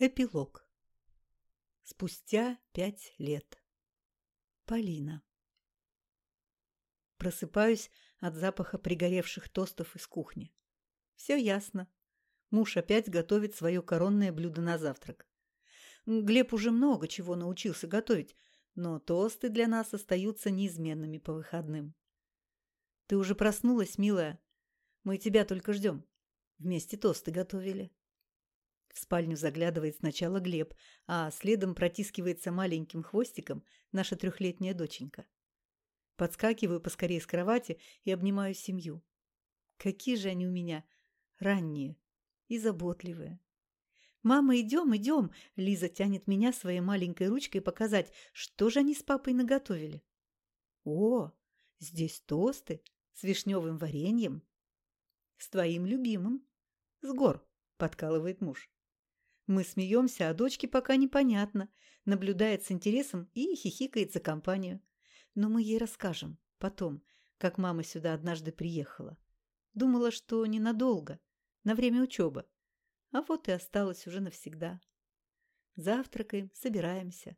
Эпилог. Спустя пять лет. Полина. Просыпаюсь от запаха пригоревших тостов из кухни. Все ясно. Муж опять готовит свое коронное блюдо на завтрак. Глеб уже много чего научился готовить, но тосты для нас остаются неизменными по выходным. Ты уже проснулась, милая? Мы тебя только ждем. Вместе тосты готовили. Спальню заглядывает сначала Глеб, а следом протискивается маленьким хвостиком наша трехлетняя доченька. Подскакиваю поскорее с кровати и обнимаю семью. Какие же они у меня ранние и заботливые. «Мама, идем, идем!» Лиза тянет меня своей маленькой ручкой показать, что же они с папой наготовили. «О, здесь тосты с вишневым вареньем!» «С твоим любимым!» «С гор!» – подкалывает муж. Мы смеемся, а дочке пока непонятно, наблюдает с интересом и хихикает за компанию. Но мы ей расскажем потом, как мама сюда однажды приехала. Думала, что ненадолго, на время учебы. А вот и осталась уже навсегда. Завтракаем, собираемся.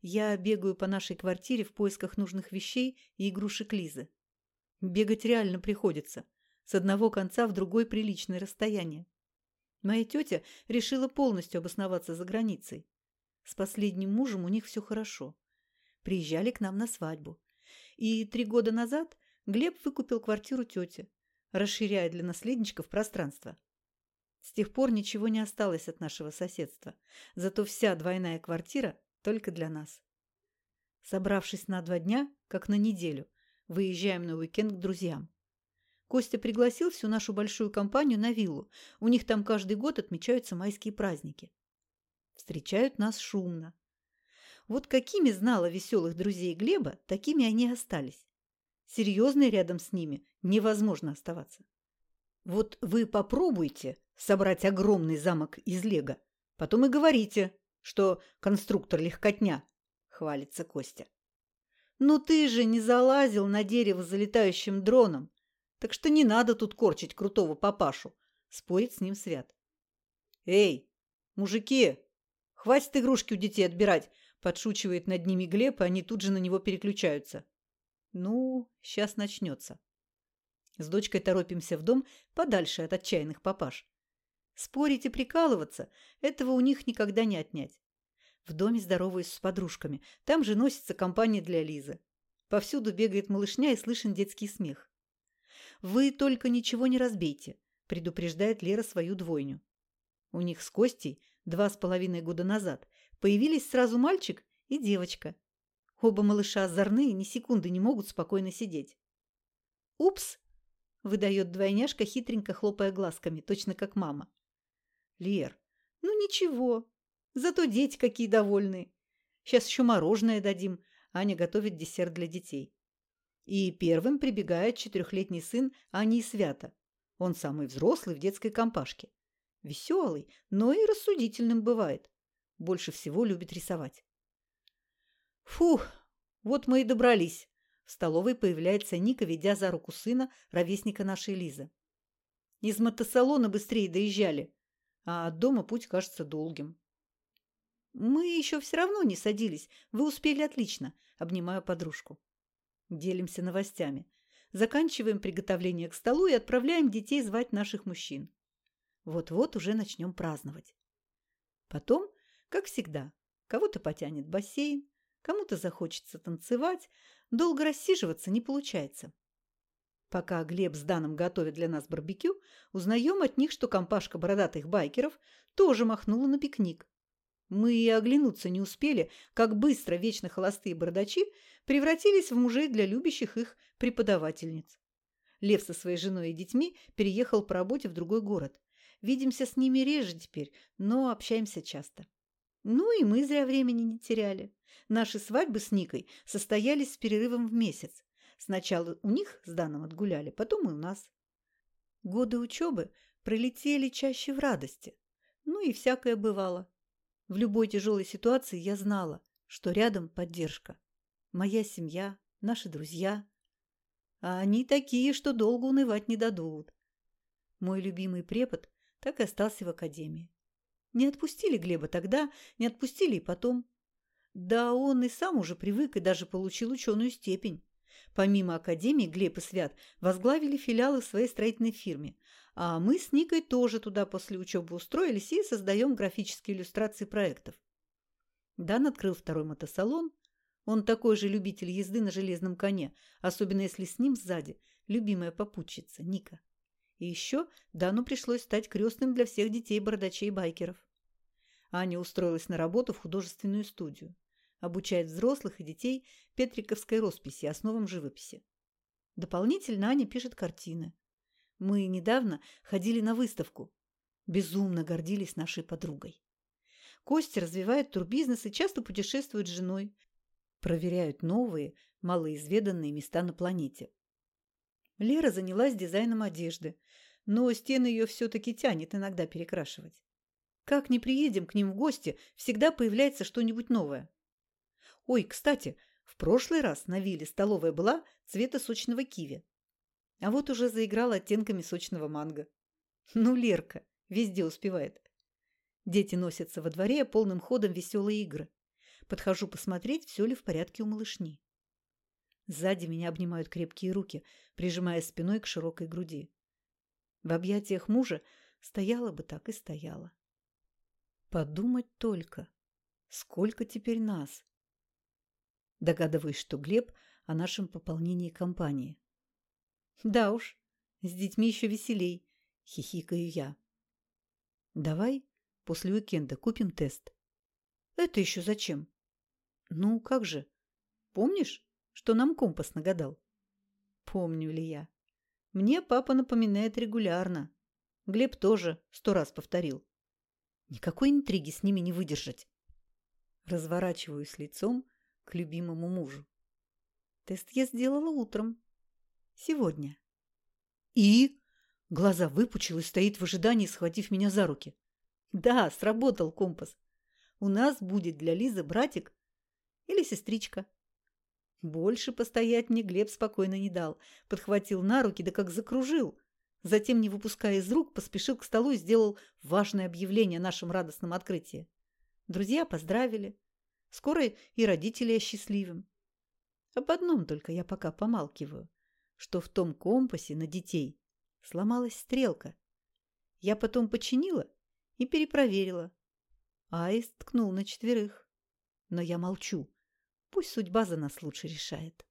Я бегаю по нашей квартире в поисках нужных вещей и игрушек Лизы. Бегать реально приходится. С одного конца в другой приличное расстояние. Моя тетя решила полностью обосноваться за границей. С последним мужем у них все хорошо. Приезжали к нам на свадьбу. И три года назад Глеб выкупил квартиру тети, расширяя для наследничков пространство. С тех пор ничего не осталось от нашего соседства, зато вся двойная квартира только для нас. Собравшись на два дня, как на неделю, выезжаем на уикенд к друзьям. Костя пригласил всю нашу большую компанию на виллу. У них там каждый год отмечаются майские праздники. Встречают нас шумно. Вот какими знала веселых друзей Глеба, такими они остались. Серьезные рядом с ними невозможно оставаться. Вот вы попробуйте собрать огромный замок из лего, потом и говорите, что конструктор легкотня, хвалится Костя. Но ты же не залазил на дерево залетающим дроном, так что не надо тут корчить крутого папашу, спорит с ним Свят. Эй, мужики, хватит игрушки у детей отбирать, подшучивает над ними Глеб, и они тут же на него переключаются. Ну, сейчас начнется. С дочкой торопимся в дом подальше от отчаянных папаш. Спорить и прикалываться – этого у них никогда не отнять. В доме здороваюсь с подружками. Там же носится компания для Лизы. Повсюду бегает малышня и слышен детский смех. «Вы только ничего не разбейте», – предупреждает Лера свою двойню. У них с Костей два с половиной года назад появились сразу мальчик и девочка. Оба малыша озорные, ни секунды не могут спокойно сидеть. «Упс!» – выдает двойняшка, хитренько хлопая глазками, точно как мама. «Лер, ну ничего, зато дети какие довольные. Сейчас еще мороженое дадим, Аня готовит десерт для детей. И первым прибегает четырехлетний сын Ани Свята. Он самый взрослый в детской компашке. Веселый, но и рассудительным бывает. Больше всего любит рисовать. Фух, вот мы и добрались. В столовой появляется Ника, ведя за руку сына, ровесника нашей Лизы. Из мотосалона быстрее доезжали, а от дома путь кажется долгим. Мы еще все равно не садились. Вы успели отлично, обнимаю подружку. Делимся новостями. Заканчиваем приготовление к столу и отправляем детей звать наших мужчин. Вот-вот уже начнем праздновать. Потом, как всегда, кого-то потянет бассейн, кому-то захочется танцевать, долго рассиживаться не получается. Пока Глеб с Даном готовят для нас барбекю, узнаем от них, что компашка бородатых байкеров тоже махнула на пикник. Мы и оглянуться не успели, как быстро вечно холостые бардачи превратились в мужей для любящих их преподавательниц. Лев со своей женой и детьми переехал по работе в другой город. Видимся с ними реже теперь, но общаемся часто. Ну и мы зря времени не теряли. Наши свадьбы с Никой состоялись с перерывом в месяц. Сначала у них с Даном отгуляли, потом и у нас. Годы учебы пролетели чаще в радости. Ну и всякое бывало. В любой тяжелой ситуации я знала, что рядом поддержка. Моя семья, наши друзья. А они такие, что долго унывать не дадут. Мой любимый препод так и остался в академии. Не отпустили Глеба тогда, не отпустили и потом. Да он и сам уже привык и даже получил ученую степень. Помимо академии, Глеб и Свят возглавили филиалы в своей строительной фирме. А мы с Никой тоже туда после учебы устроились и создаем графические иллюстрации проектов. Дан открыл второй мотосалон. Он такой же любитель езды на железном коне, особенно если с ним сзади любимая попутчица Ника. И еще Дану пришлось стать крестным для всех детей бородачей-байкеров. Аня устроилась на работу в художественную студию. Обучает взрослых и детей петриковской росписи, основам живописи. Дополнительно Аня пишет картины. Мы недавно ходили на выставку. Безумно гордились нашей подругой. Костя развивает турбизнес и часто путешествует с женой. Проверяют новые, малоизведанные места на планете. Лера занялась дизайном одежды, но стены ее все-таки тянет иногда перекрашивать. Как ни приедем к ним в гости, всегда появляется что-нибудь новое. Ой, кстати, в прошлый раз на вилле столовая была цвета сочного киви. А вот уже заиграла оттенками сочного манго. Ну, Лерка, везде успевает. Дети носятся во дворе полным ходом веселые игры. Подхожу посмотреть, все ли в порядке у малышни. Сзади меня обнимают крепкие руки, прижимая спиной к широкой груди. В объятиях мужа стояла бы так и стояла. Подумать только, сколько теперь нас. Догадываюсь, что Глеб о нашем пополнении компании. Да уж, с детьми еще веселей, хихикаю я. Давай после уикенда купим тест. Это еще зачем? Ну, как же? Помнишь, что нам компас нагадал? Помню ли я? Мне папа напоминает регулярно. Глеб тоже сто раз повторил. Никакой интриги с ними не выдержать. Разворачиваюсь лицом к любимому мужу. Тест я сделала утром. Сегодня. И? Глаза выпучил и стоит в ожидании, схватив меня за руки. Да, сработал компас. У нас будет для Лизы братик или сестричка. Больше постоять мне Глеб спокойно не дал. Подхватил на руки, да как закружил. Затем, не выпуская из рук, поспешил к столу и сделал важное объявление о нашем радостном открытии. Друзья поздравили. Скоро и родители осчастливим. Об одном только я пока помалкиваю, что в том компасе на детей сломалась стрелка. Я потом починила и перепроверила. Аист ткнул на четверых. Но я молчу. Пусть судьба за нас лучше решает.